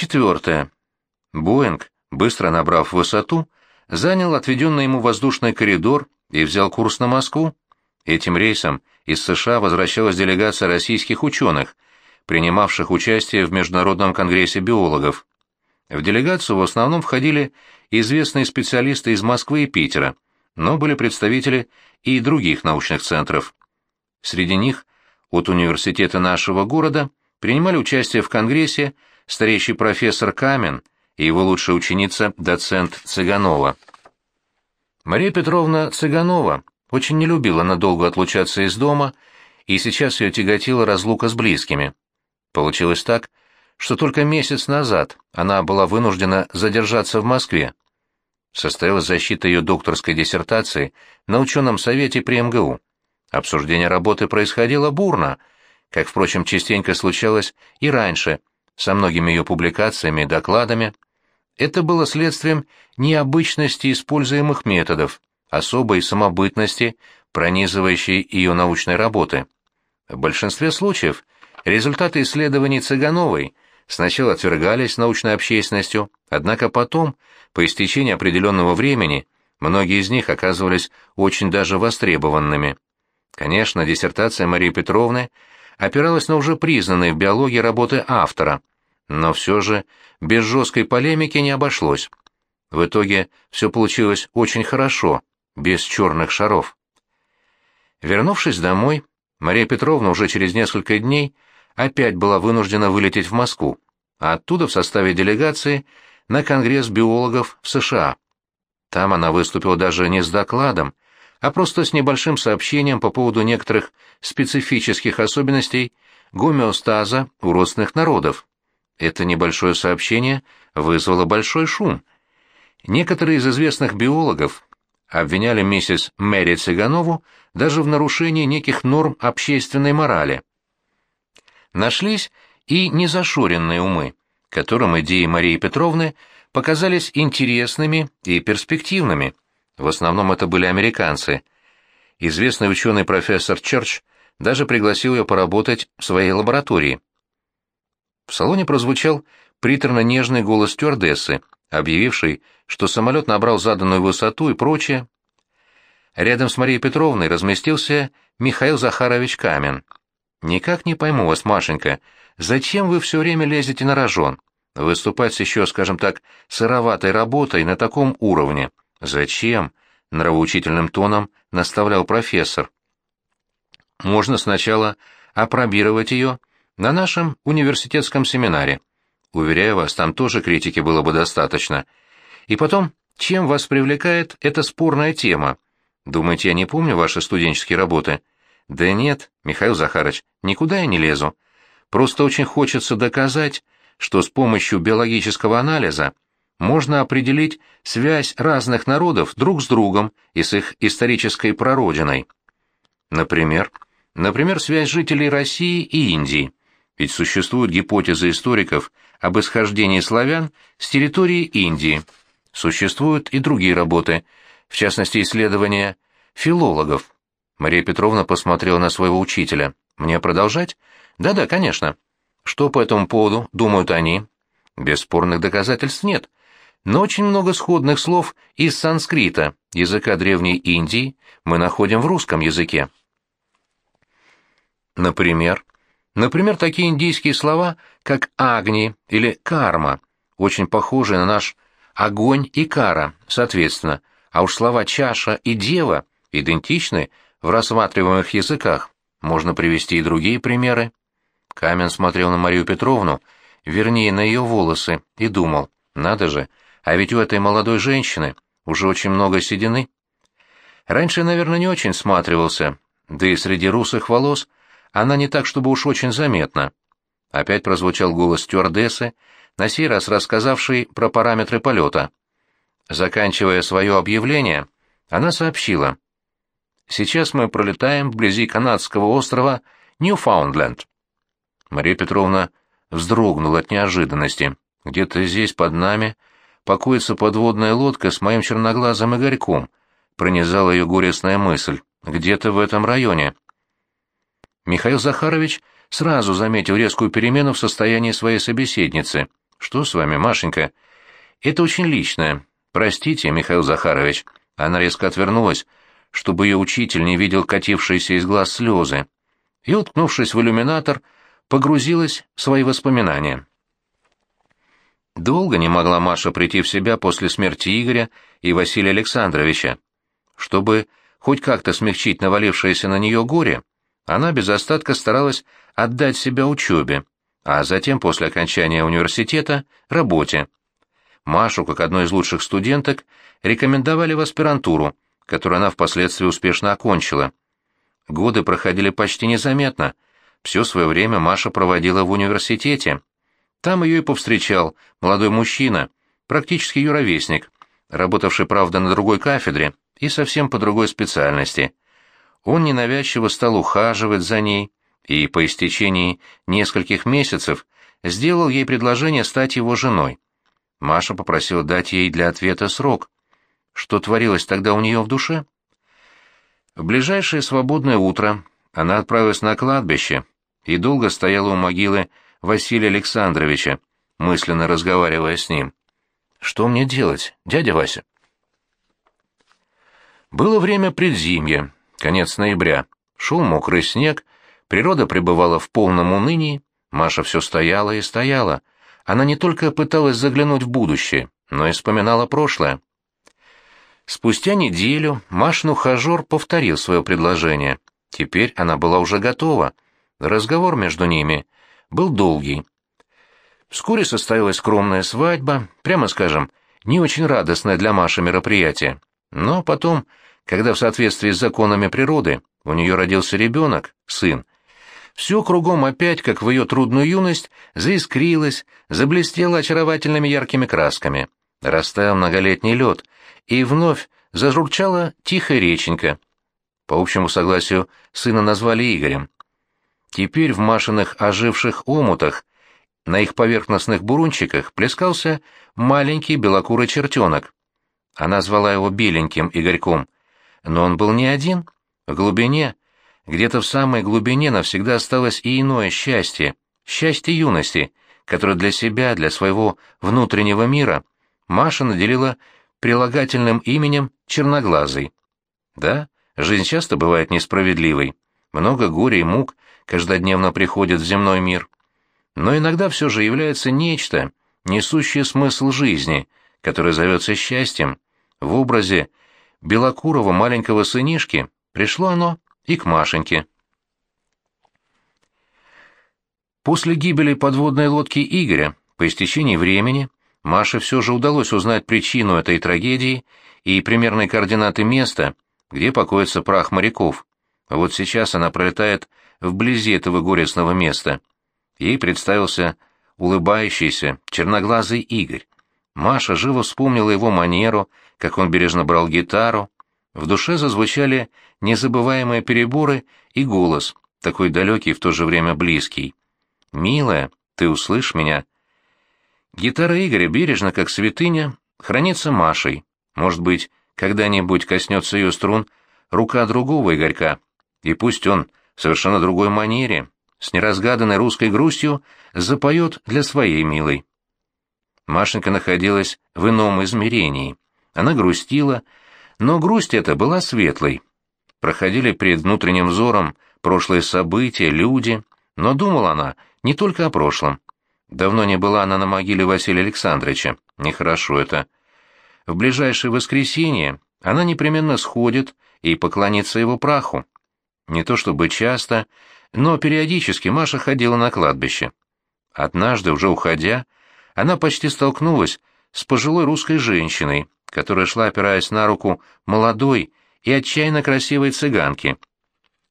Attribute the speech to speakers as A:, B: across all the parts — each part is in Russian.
A: Четвертое. Боинг, быстро набрав высоту, занял отведенный ему воздушный коридор и взял курс на Москву. Этим рейсом из США возвращалась делегация российских ученых, принимавших участие в Международном конгрессе биологов. В делегацию в основном входили известные специалисты из Москвы и Питера, но были представители и других научных центров. Среди них от университета нашего города принимали участие в конгрессе старейший профессор Камен и его лучшая ученица, доцент Цыганова. Мария Петровна Цыганова очень не любила надолго отлучаться из дома, и сейчас ее тяготила разлука с близкими. Получилось так, что только месяц назад она была вынуждена задержаться в Москве. Состоялась защита ее докторской диссертации на ученом совете при МГУ. Обсуждение работы происходило бурно, как, впрочем, частенько случалось и раньше, со многими ее публикациями и докладами. Это было следствием необычности используемых методов, особой самобытности, пронизывающей ее научной работы. В большинстве случаев результаты исследований Цыгановой сначала отвергались научной общественностью, однако потом, по истечении определенного времени, многие из них оказывались очень даже востребованными. Конечно, диссертация Марии Петровны опиралась на уже признанные в биологии работы автора, но все же без жесткой полемики не обошлось. В итоге все получилось очень хорошо, без черных шаров. Вернувшись домой, Мария Петровна уже через несколько дней опять была вынуждена вылететь в Москву, а оттуда в составе делегации на Конгресс биологов в США. Там она выступила даже не с докладом, а просто с небольшим сообщением по поводу некоторых специфических особенностей гомеостаза у родственных народов. Это небольшое сообщение вызвало большой шум. Некоторые из известных биологов обвиняли миссис Мэри Цыганову даже в нарушении неких норм общественной морали. Нашлись и незашоренные умы, которым идеи Марии Петровны показались интересными и перспективными. В основном это были американцы. Известный ученый профессор Черч даже пригласил ее поработать в своей лаборатории. В салоне прозвучал приторно-нежный голос стюардессы, объявивший, что самолет набрал заданную высоту и прочее. Рядом с Марией Петровной разместился Михаил Захарович Камен. «Никак не пойму вас, Машенька, зачем вы все время лезете на рожон? Выступать с еще, скажем так, сыроватой работой на таком уровне. Зачем?» — нравоучительным тоном наставлял профессор. «Можно сначала опробировать ее на нашем университетском семинаре. Уверяю вас, там тоже критики было бы достаточно. И потом, чем вас привлекает эта спорная тема? Думаете, я не помню ваши студенческие работы? Да нет, Михаил Захарович, никуда я не лезу. Просто очень хочется доказать, что с помощью биологического анализа можно определить связь разных народов друг с другом и с их исторической прародиной. Например, например, связь жителей России и Индии. Ведь существуют гипотезы историков об исхождении славян с территории Индии. Существуют и другие работы, в частности, исследования филологов. Мария Петровна посмотрела на своего учителя. «Мне продолжать?» «Да-да, конечно». «Что по этому поводу думают они?» «Бесспорных доказательств нет. Но очень много сходных слов из санскрита, языка Древней Индии, мы находим в русском языке». «Например?» Например, такие индийские слова, как «агни» или «карма», очень похожи на наш «огонь» и «кара», соответственно, а уж слова «чаша» и «дева» идентичны в рассматриваемых языках. Можно привести и другие примеры. Камен смотрел на Марию Петровну, вернее, на ее волосы, и думал, надо же, а ведь у этой молодой женщины уже очень много седины. Раньше, наверное, не очень сматривался, да и среди русых волос она не так, чтобы уж очень заметна. Опять прозвучал голос стюардессы, на сей раз рассказавший про параметры полета. Заканчивая свое объявление, она сообщила. «Сейчас мы пролетаем вблизи канадского острова Ньюфаундленд». Мария Петровна вздрогнула от неожиданности. «Где-то здесь, под нами, покоится подводная лодка с моим черноглазым Игорьком», пронизала ее горестная мысль. «Где-то в этом районе». Михаил Захарович сразу заметил резкую перемену в состоянии своей собеседницы. «Что с вами, Машенька?» «Это очень личное. Простите, Михаил Захарович». Она резко отвернулась, чтобы ее учитель не видел катившиеся из глаз слезы, и, уткнувшись в иллюминатор, погрузилась в свои воспоминания. Долго не могла Маша прийти в себя после смерти Игоря и Василия Александровича. Чтобы хоть как-то смягчить навалившееся на нее горе, она без остатка старалась отдать себя учебе, а затем, после окончания университета, работе. Машу, как одной из лучших студенток, рекомендовали в аспирантуру, которую она впоследствии успешно окончила. Годы проходили почти незаметно. Все свое время Маша проводила в университете. Там ее и повстречал молодой мужчина, практически ее ровесник, работавший, правда, на другой кафедре и совсем по другой специальности. Он ненавязчиво стал ухаживать за ней и по истечении нескольких месяцев сделал ей предложение стать его женой. Маша попросила дать ей для ответа срок. Что творилось тогда у нее в душе? В ближайшее свободное утро она отправилась на кладбище и долго стояла у могилы Василия Александровича, мысленно разговаривая с ним. «Что мне делать, дядя Вася?» Было время предзимья, конец ноября. Шел мокрый снег, природа пребывала в полном унынии, Маша все стояла и стояла. Она не только пыталась заглянуть в будущее, но и вспоминала прошлое. Спустя неделю Машин ухажер повторил свое предложение. Теперь она была уже готова. Разговор между ними был долгий. Вскоре состоялась скромная свадьба, прямо скажем, не очень радостное для Маши мероприятие. Но потом, когда в соответствии с законами природы у нее родился ребенок, сын, все кругом опять, как в ее трудную юность, заискрилось, заблестело очаровательными яркими красками. Растаял многолетний лед, и вновь зажурчала тихая реченька. По общему согласию, сына назвали Игорем. Теперь в Машиных оживших омутах, на их поверхностных бурунчиках, плескался маленький белокурый чертенок. Она звала его беленьким Игорьком, но он был не один. В глубине, где-то в самой глубине навсегда осталось и иное счастье, счастье юности, которое для себя, для своего внутреннего мира Маша наделила прилагательным именем Черноглазый. Да, жизнь часто бывает несправедливой, много горя и мук каждодневно приходит в земной мир. Но иногда все же является нечто, несущее смысл жизни, которое зовется счастьем. В образе белокурого маленького сынишки пришло оно и к Машеньке. После гибели подводной лодки Игоря, по истечении времени, Маше все же удалось узнать причину этой трагедии и примерные координаты места, где покоится прах моряков. Вот сейчас она пролетает вблизи этого горестного места. Ей представился улыбающийся, черноглазый Игорь. Маша живо вспомнила его манеру, как он бережно брал гитару. В душе зазвучали незабываемые переборы и голос, такой далекий в то же время близкий. «Милая, ты услышь меня?» Гитара Игоря бережно, как святыня, хранится Машей. Может быть, когда-нибудь коснется ее струн рука другого Игорька, и пусть он в совершенно другой манере, с неразгаданной русской грустью, запоет для своей милой. Машенька находилась в ином измерении. Она грустила, но грусть эта была светлой. Проходили перед внутренним взором прошлые события, люди, но думала она не только о прошлом. Давно не была она на могиле Василия Александровича. Нехорошо это. В ближайшее воскресенье она непременно сходит и поклонится его праху. Не то чтобы часто, но периодически Маша ходила на кладбище. Однажды, уже уходя, она почти столкнулась с пожилой русской женщиной, которая шла, опираясь на руку молодой и отчаянно красивой цыганки.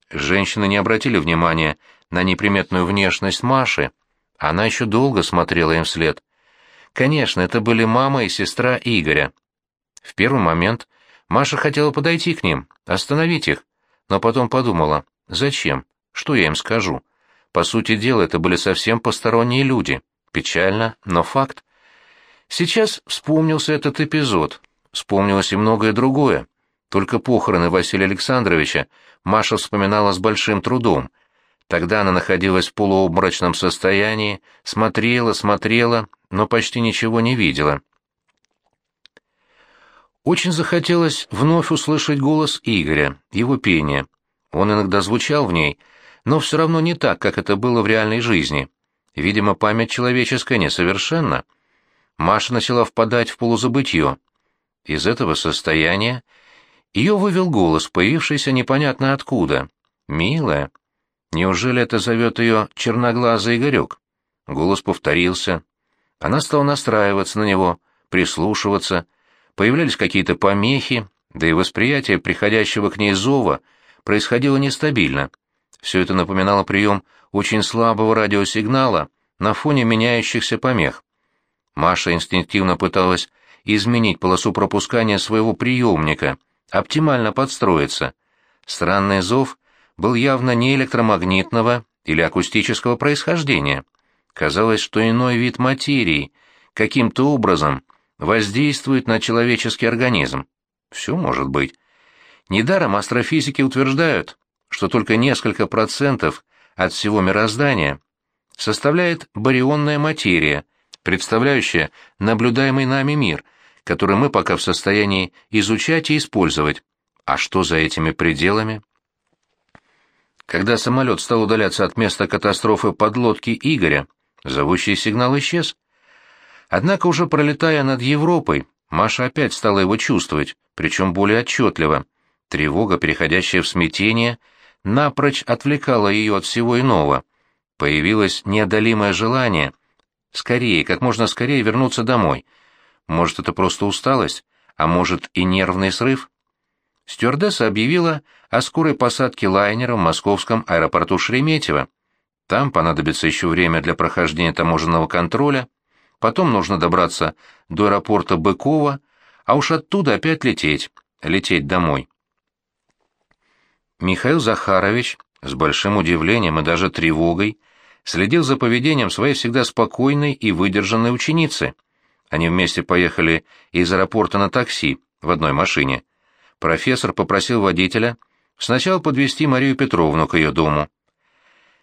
A: Женщины не обратили внимания на неприметную внешность Маши, она еще долго смотрела им вслед. Конечно, это были мама и сестра Игоря. В первый момент Маша хотела подойти к ним, остановить их, но потом подумала, зачем, что я им скажу. По сути дела, это были совсем посторонние люди. Печально, но факт. Сейчас вспомнился этот эпизод, вспомнилось и многое другое. Только похороны Василия Александровича Маша вспоминала с большим трудом. Тогда она находилась в полуобморочном состоянии, смотрела, смотрела, но почти ничего не видела. Очень захотелось вновь услышать голос Игоря, его пение. Он иногда звучал в ней, но все равно не так, как это было в реальной жизни. Видимо, память человеческая несовершенна. Маша начала впадать в полузабытье. Из этого состояния ее вывел голос, появившийся непонятно откуда. «Милая». Неужели это зовет ее черноглазый Игорек? Голос повторился. Она стала настраиваться на него, прислушиваться. Появлялись какие-то помехи, да и восприятие приходящего к ней зова происходило нестабильно. Все это напоминало прием очень слабого радиосигнала на фоне меняющихся помех. Маша инстинктивно пыталась изменить полосу пропускания своего приемника, оптимально подстроиться. Странный зов был явно не электромагнитного или акустического происхождения. Казалось, что иной вид материи каким-то образом воздействует на человеческий организм. Все может быть. Недаром астрофизики утверждают, что только несколько процентов от всего мироздания составляет барионная материя, представляющая наблюдаемый нами мир, который мы пока в состоянии изучать и использовать. А что за этими пределами? Когда самолет стал удаляться от места катастрофы подлодки Игоря, зовущий сигнал исчез. Однако уже пролетая над Европой, Маша опять стала его чувствовать, причем более отчетливо. Тревога, переходящая в смятение, напрочь отвлекала ее от всего иного. Появилось неодолимое желание скорее, как можно скорее вернуться домой. Может, это просто усталость, а может и нервный срыв? Стюардесса объявила о скорой посадке лайнера в московском аэропорту Шереметьево. Там понадобится еще время для прохождения таможенного контроля, потом нужно добраться до аэропорта Быкова, а уж оттуда опять лететь, лететь домой. Михаил Захарович с большим удивлением и даже тревогой следил за поведением своей всегда спокойной и выдержанной ученицы. Они вместе поехали из аэропорта на такси в одной машине профессор попросил водителя сначала подвести Марию Петровну к ее дому.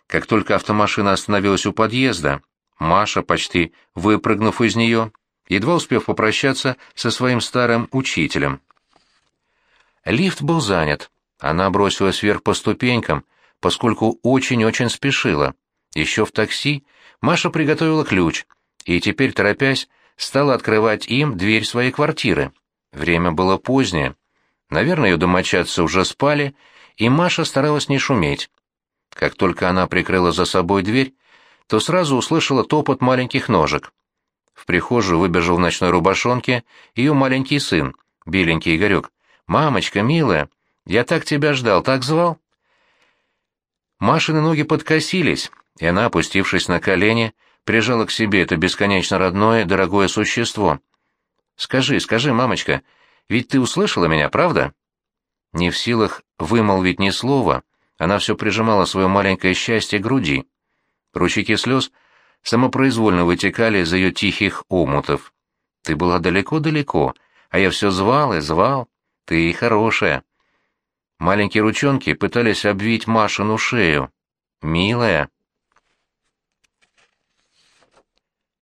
A: Как только автомашина остановилась у подъезда, Маша, почти выпрыгнув из нее, едва успев попрощаться со своим старым учителем. Лифт был занят. Она бросилась вверх по ступенькам, поскольку очень-очень спешила. Еще в такси Маша приготовила ключ, и теперь, торопясь, стала открывать им дверь своей квартиры. Время было позднее. Наверное, ее домочадцы уже спали, и Маша старалась не шуметь. Как только она прикрыла за собой дверь, то сразу услышала топот маленьких ножек. В прихожую выбежал в ночной рубашонке ее маленький сын, беленький Игорек. «Мамочка, милая, я так тебя ждал, так звал?» Машины ноги подкосились, и она, опустившись на колени, прижала к себе это бесконечно родное, дорогое существо. «Скажи, скажи, мамочка, ведь ты услышала меня, правда?» Не в силах вымолвить ни слова, она все прижимала свое маленькое счастье к груди. Ручейки слез самопроизвольно вытекали из ее тихих омутов. «Ты была далеко-далеко, а я все звал и звал. Ты хорошая». Маленькие ручонки пытались обвить Машину шею. «Милая».